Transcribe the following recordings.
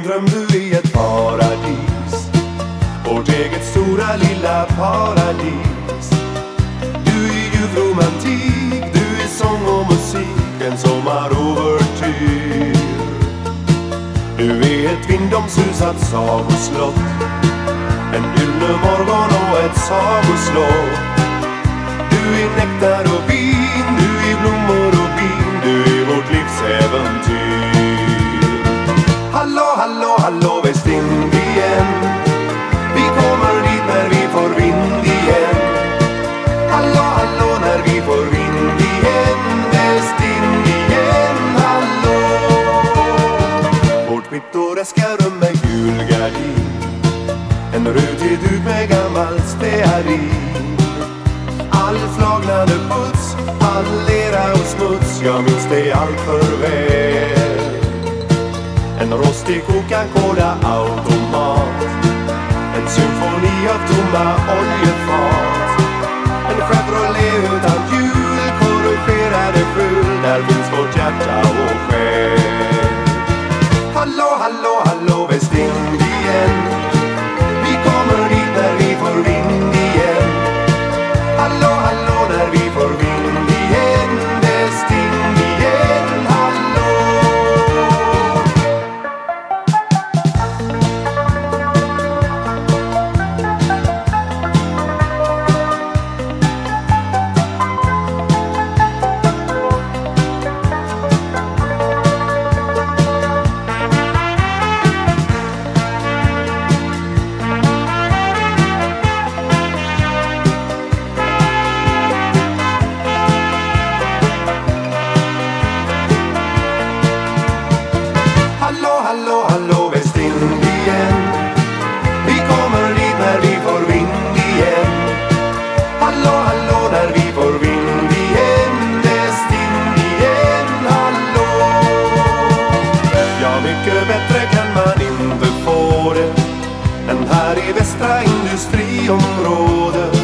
en dröm, du är ett paradis. Vårt eget stora lilla paradis. Du är ljuv romantik, du är sång och musik En sommarovertyr. Du är ett vindomsusat sagoslott En gyllene morgon och ett sagoslott. Pittoreska rum med gul gardin. En rutig duk med gammal stearin. All flagnade puts, all lera och smuts. Jag minns det allt för väl. En rostig Coca-Cola-automat En symfoni av tomma oljefat. En Chevrolet utan hjul Korrigerade skjul. Där finns vårt hjärta och själ. Hallå, hallå, hallå i västra industriområdet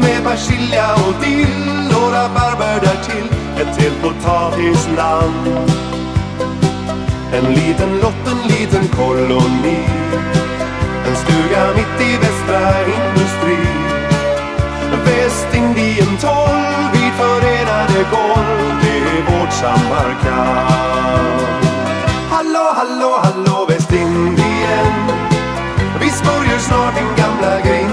med persilja och dill, och rabarber därtill, ett helt potatisland. En liten lott, en liten koloni, en stuga mitt i västra industri. Västindien 12 vid förenade golv, det är vårt Samarkand. Hallå, hallå, hallå Västindien snorting gambler green.